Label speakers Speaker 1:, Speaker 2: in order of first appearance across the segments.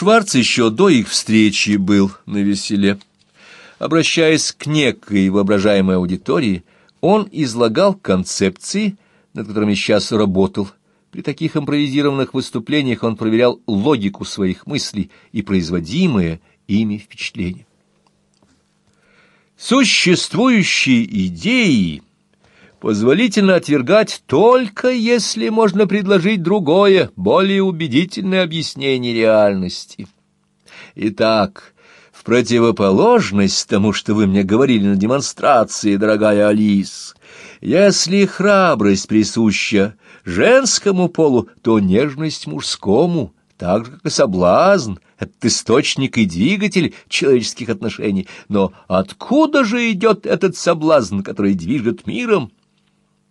Speaker 1: Шварц еще до их встречи был на веселе. Обращаясь к некой воображаемой аудитории, он излагал концепции, над которыми сейчас работал. При таких импровизированных выступлениях он проверял логику своих мыслей и производимое ими впечатление. Существующие идеи позволительно отвергать только если можно предложить другое, более убедительное объяснение реальности. Итак, в противоположность тому, что вы мне говорили на демонстрации, дорогая Алис, если храбрость присуща женскому полу, то нежность мужскому, так же, как и соблазн, это источник и двигатель человеческих отношений. Но откуда же идет этот соблазн, который движет миром?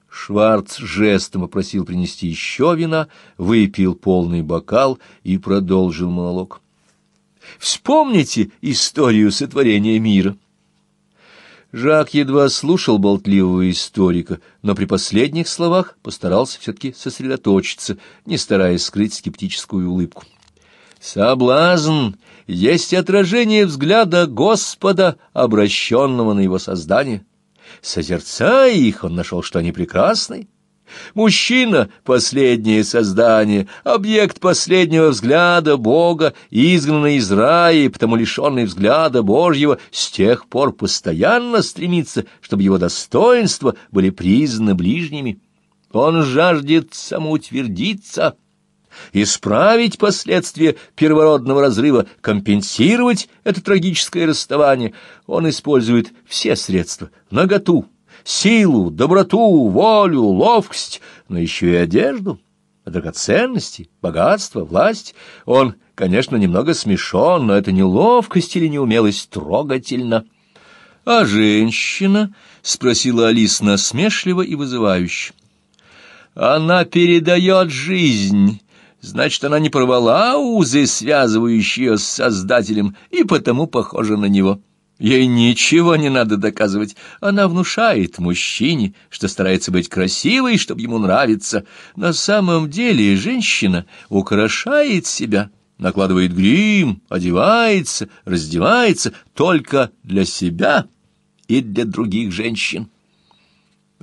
Speaker 1: Шварц жестом попросил принести еще вина, выпил полный бокал и продолжил монолог. Вспомните историю сотворения мира. Жак едва слушал болтливого историка, но при последних словах постарался все-таки сосредоточиться, не стараясь скрыть скептическую улыбку. «Соблазн есть отражение взгляда Господа, обращенного на его создание. Созерцая их, он нашел, что они прекрасны. Мужчина — последнее создание, объект последнего взгляда Бога, изгнанный из рая и потому лишенный взгляда Божьего, с тех пор постоянно стремится, чтобы его достоинства были признаны ближними. Он жаждет самоутвердиться — исправить последствия первородного разрыва, компенсировать это трагическое расставание, он использует все средства — наготу, силу, доброту, волю, ловкость, но еще и одежду, драгоценности, богатство, власть. Он, конечно, немного смешон, но это не ловкость или неумелость трогательно. — А женщина? — спросила Алис насмешливо и вызывающе. — Она передает жизнь Значит, она не порвала узы, связывающие ее с Создателем, и потому похожа на него. Ей ничего не надо доказывать. Она внушает мужчине, что старается быть красивой, чтобы ему нравиться. На самом деле женщина украшает себя, накладывает грим, одевается, раздевается только для себя и для других женщин.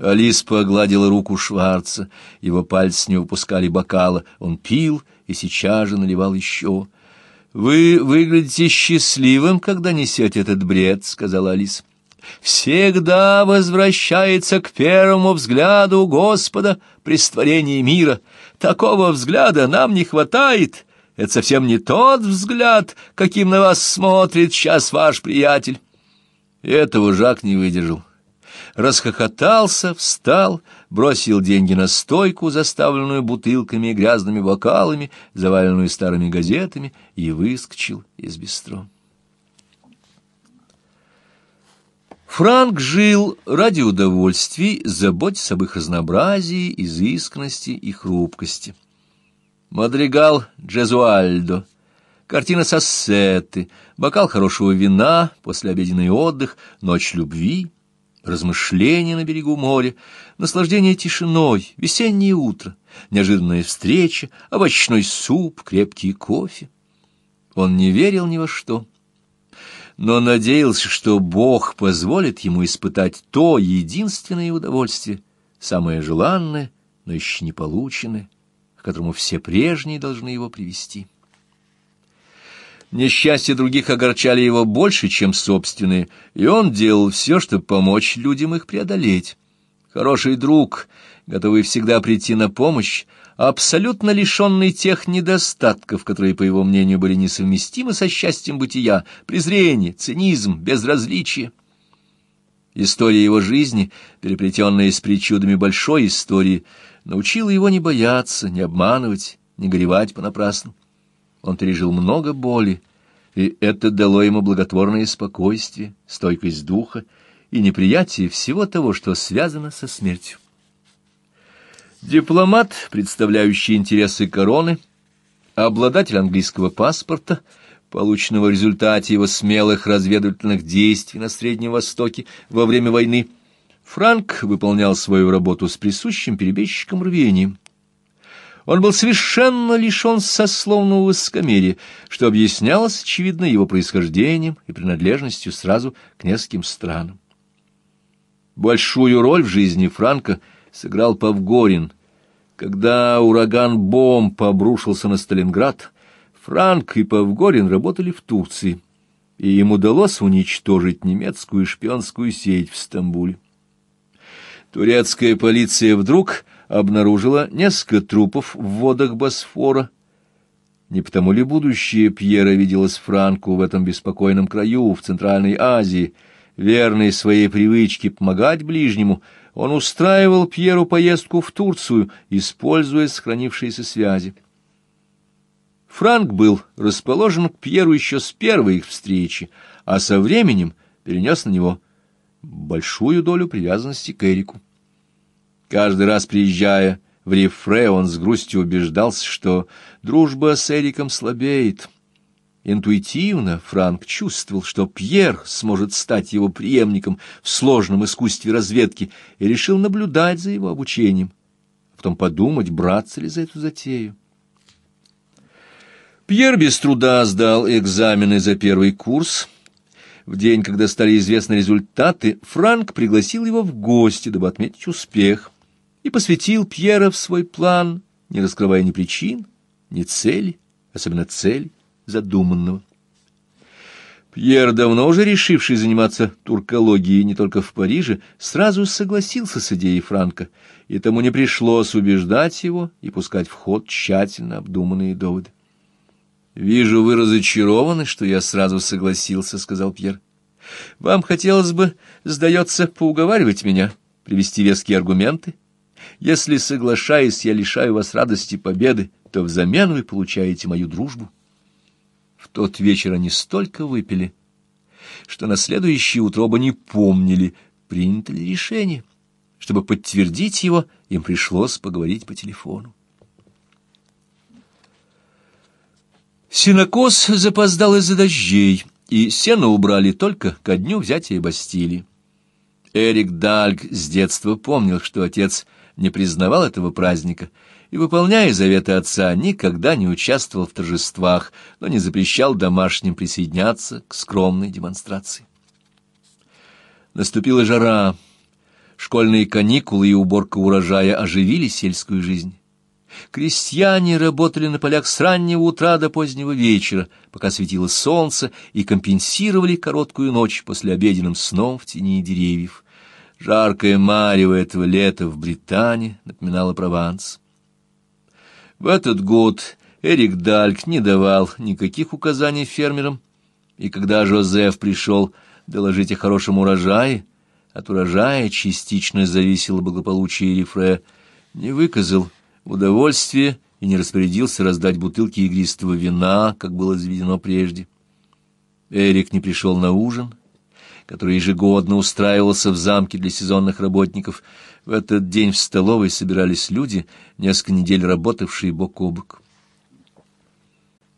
Speaker 1: Алис погладила руку Шварца, его пальцы не выпускали бокала, он пил и сейчас же наливал еще. «Вы выглядите счастливым, когда несете этот бред», — сказала Алис. «Всегда возвращается к первому взгляду Господа при створении мира. Такого взгляда нам не хватает. Это совсем не тот взгляд, каким на вас смотрит сейчас ваш приятель». Этого Жак не выдержал расхохотался, встал, бросил деньги на стойку, заставленную бутылками и грязными бокалами, заваленную старыми газетами, и выскочил из бистро. Франк жил ради удовольствий, заботясь об их разнообразии, изысканности и хрупкости. Мадригал Джезуальдо, картина Сассеты, бокал хорошего вина, послеобеденный отдых, ночь любви — размышления на берегу моря, наслаждение тишиной, весеннее утро, неожиданная встреча, овощной суп, крепкий кофе. Он не верил ни во что, но надеялся, что Бог позволит ему испытать то единственное удовольствие, самое желанное, но еще не полученное, к которому все прежние должны его привести. Несчастья других огорчали его больше, чем собственные, и он делал все, чтобы помочь людям их преодолеть. Хороший друг, готовый всегда прийти на помощь, абсолютно лишенный тех недостатков, которые, по его мнению, были несовместимы со счастьем бытия, презрение, цинизм, безразличие. История его жизни, переплетенная с причудами большой истории, научила его не бояться, не обманывать, не горевать понапрасну. Он пережил много боли, и это дало ему благотворное спокойствие, стойкость духа и неприятие всего того, что связано со смертью. Дипломат, представляющий интересы короны, обладатель английского паспорта, полученного в результате его смелых разведывательных действий на Среднем Востоке во время войны, Франк выполнял свою работу с присущим перебежчиком рвением. Он был совершенно лишен сословного высокомерия, что объяснялось, очевидно, его происхождением и принадлежностью сразу к нескольким странам. Большую роль в жизни Франка сыграл Павгорин. Когда ураган бомб обрушился на Сталинград, Франк и Павгорин работали в Турции, и им удалось уничтожить немецкую шпионскую сеть в Стамбуле. Турецкая полиция вдруг обнаружила несколько трупов в водах Босфора. Не потому ли будущее Пьера виделось Франку в этом беспокойном краю, в Центральной Азии? Верный своей привычке помогать ближнему, он устраивал Пьеру поездку в Турцию, используя сохранившиеся связи. Франк был расположен к Пьеру еще с первой их встречи, а со временем перенес на него большую долю привязанности к Эрику. Каждый раз приезжая в Рифре, он с грустью убеждался, что дружба с Эриком слабеет. Интуитивно Франк чувствовал, что Пьер сможет стать его преемником в сложном искусстве разведки, и решил наблюдать за его обучением, а потом подумать, браться ли за эту затею. Пьер без труда сдал экзамены за первый курс. В день, когда стали известны результаты, Франк пригласил его в гости, дабы отметить успех и посвятил Пьера в свой план, не раскрывая ни причин, ни цели, особенно цели задуманного. Пьер, давно уже решивший заниматься туркологией не только в Париже, сразу согласился с идеей Франка, и тому не пришлось убеждать его и пускать в ход тщательно обдуманные доводы. «Вижу, вы разочарованы, что я сразу согласился», — сказал Пьер. «Вам хотелось бы, сдается, поуговаривать меня, привести веские аргументы?» Если, соглашаясь, я лишаю вас радости победы, то взамен вы получаете мою дружбу. В тот вечер они столько выпили, что на следующее утро оба не помнили, принято ли решение. Чтобы подтвердить его, им пришлось поговорить по телефону. Синокос запоздал из-за дождей, и сено убрали только ко дню взятия Бастилии. Эрик Дальг с детства помнил, что отец не признавал этого праздника и, выполняя заветы отца, никогда не участвовал в торжествах, но не запрещал домашним присоединяться к скромной демонстрации. Наступила жара. Школьные каникулы и уборка урожая оживили сельскую жизнь. Крестьяне работали на полях с раннего утра до позднего вечера, пока светило солнце, и компенсировали короткую ночь после обеденным сном в тени деревьев. Жаркое марево этого лета в Британии напоминало Прованс. В этот год Эрик Дальк не давал никаких указаний фермерам, и когда Жозеф пришел доложить о хорошем урожае, от урожая частично зависело благополучие Рифре, не выказал удовольствия и не распорядился раздать бутылки игристого вина, как было заведено прежде. Эрик не пришел на ужин, который ежегодно устраивался в замке для сезонных работников. В этот день в столовой собирались люди, несколько недель работавшие бок о бок.